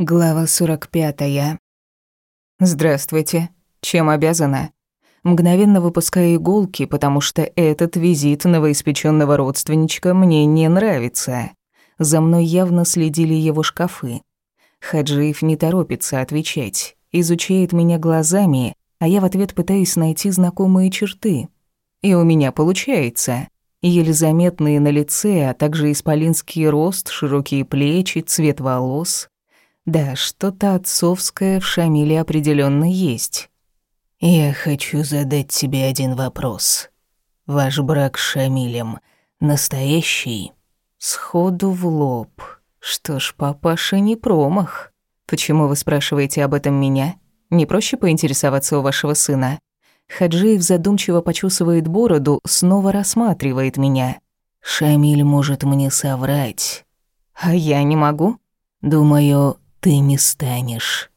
Глава 45. Здравствуйте. Чем обязана? Мгновенно выпускаю иголки, потому что этот визит новоиспечённого родственничка мне не нравится. За мной явно следили его шкафы. Хаджиев не торопится отвечать, изучает меня глазами, а я в ответ пытаюсь найти знакомые черты. И у меня получается. Еле заметные на лице, а также исполинский рост, широкие плечи, цвет волос — да, что-то отцовское в Шамиле определенно есть. Я хочу задать тебе один вопрос. Ваш брак с Шамилем настоящий? Сходу в лоб. Что ж, папаша не промах. Почему вы спрашиваете об этом меня? Не проще поинтересоваться у вашего сына? Хаджиев задумчиво почесывает бороду, снова рассматривает меня. Шамиль может мне соврать. А я не могу? Думаю, ты не станешь.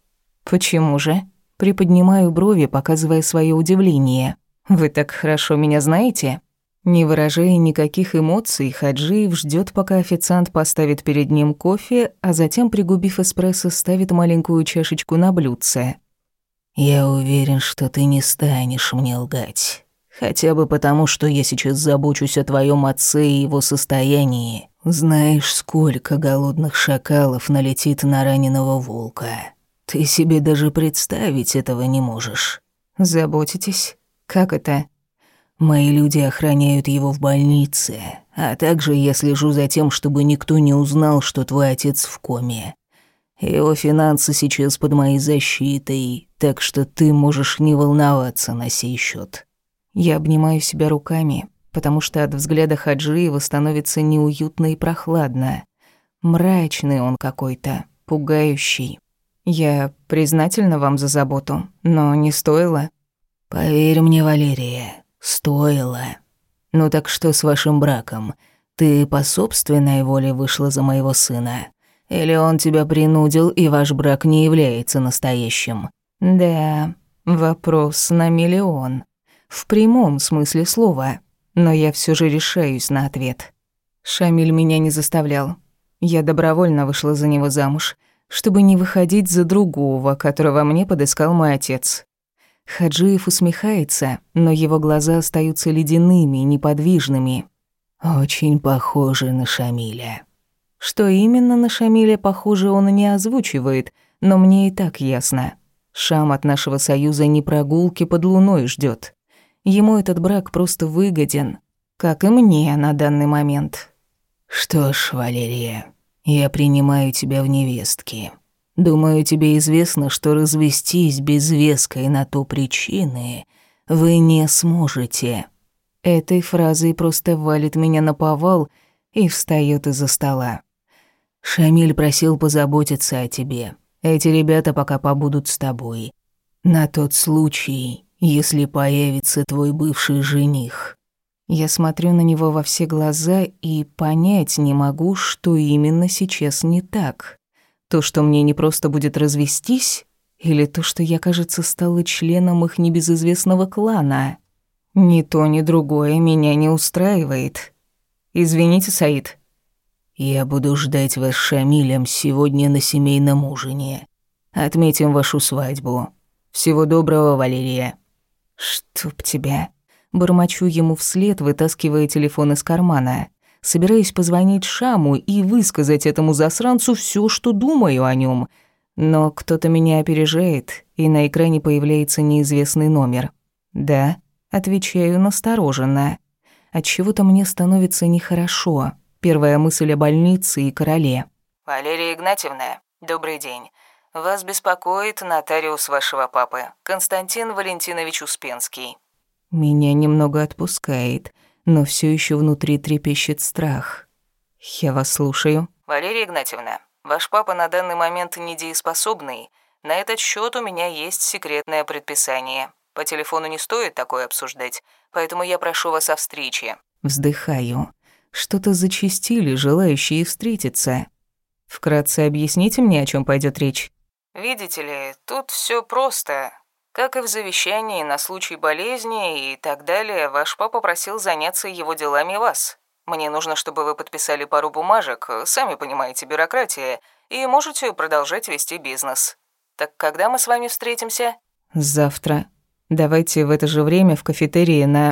Почему же? Приподнимаю брови, показывая свое удивление. Вы так хорошо меня знаете? Не выражая никаких эмоций, Хаджиев ждет, пока официант поставит перед ним кофе, а затем, пригубив эспрессо, ставит маленькую чашечку на блюдце. «Я уверен, что ты не станешь мне лгать. Хотя бы потому, что я сейчас забочусь о твоем отце и его состоянии. Знаешь, сколько голодных шакалов налетит на раненого волка. Ты себе даже представить этого не можешь. Заботитесь? Как это? Мои люди охраняют его в больнице, а также я слежу за тем, чтобы никто не узнал, что твой отец в коме. Его финансы сейчас под моей защитой, так что ты можешь не волноваться на сей счет. Я обнимаю себя руками, потому что от взгляда Хаджиева становится неуютно и прохладно. Мрачный он какой-то, пугающий. Я признательна вам за заботу, но не стоило. Поверь мне, Валерия, стоило. Ну так что с вашим браком? Ты по собственной воле вышла за моего сына? Или он тебя принудил, и ваш брак не является настоящим? Да, вопрос на миллион. В прямом смысле слова но я все же решаюсь на ответ. Шамиль меня не заставлял. Я добровольно вышла за него замуж, чтобы не выходить за другого, которого мне подыскал мой отец. Хаджиев усмехается, но его глаза остаются ледяными, неподвижными. Очень похоже на Шамиля. Что именно на Шамиля похоже, он не озвучивает, но мне и так ясно. Шам от нашего союза не прогулки под луной ждет. Ему этот брак просто выгоден, как и мне на данный момент. Что ж, Валерия, я принимаю тебя в невестки. Думаю, тебе известно, что развестись без веской на то причины вы не сможете. Этой фразой просто валит меня на повал и встаёт из-за стола. Шамиль просил позаботиться о тебе. Эти ребята пока побудут с тобой. На тот случай, если появится твой бывший жених. Я смотрю на него во все глаза и понять не могу, что именно сейчас не так. То, что мне не просто будет развестись, или то, что я, кажется, стала членом их небезызвестного клана. Ни то, ни другое меня не устраивает. Извините, Саид. Я буду ждать вас с Шамилем сегодня на семейном ужине. Отметим вашу свадьбу. Всего доброго, Валерия. «Чтоб тебя...» Бормочу ему вслед, вытаскивая телефон из кармана. Собираюсь позвонить Шаму и высказать этому засранцу все, что думаю о нем. Но кто-то меня опережает, и на экране появляется неизвестный номер. «Да», — отвечаю настороженно. Отчего-то мне становится нехорошо. Первая мысль о больнице и короле. «Валерия Игнатьевна, добрый день. Вас беспокоит нотариус вашего папы, Константин Валентинович Успенский. Меня немного отпускает, но все еще внутри трепещет страх. Я вас слушаю. Валерия Игнатьевна, ваш папа на данный момент недееспособный. На этот счет у меня есть секретное предписание. По телефону не стоит такое обсуждать, поэтому я прошу вас о встрече. Вздыхаю. Что-то зачистили желающие встретиться. Вкратце объясните мне, о чем пойдет речь. Видите ли, тут все просто. Как и в завещании на случай болезни и так далее, ваш папа просил заняться его делами вас. Мне нужно, чтобы вы подписали пару бумажек, сами понимаете, бюрократия, и можете продолжать вести бизнес. Так когда мы с вами встретимся? Завтра. Давайте в это же время в кафетерии на...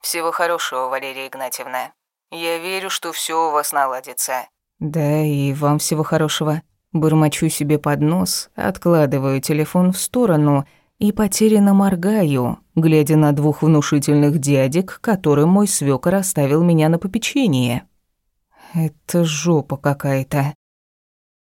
Всего хорошего, Валерия Игнатьевна. Я верю, что все у вас наладится. Да, и вам всего хорошего. Бормочу себе под нос, откладываю телефон в сторону и потерянно моргаю, глядя на двух внушительных дядек, которым мой свёкор оставил меня на попечение. Это жопа какая-то.